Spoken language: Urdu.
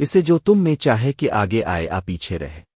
اسے جو تم میں چاہے کہ آگے آئے آ پیچھے رہے۔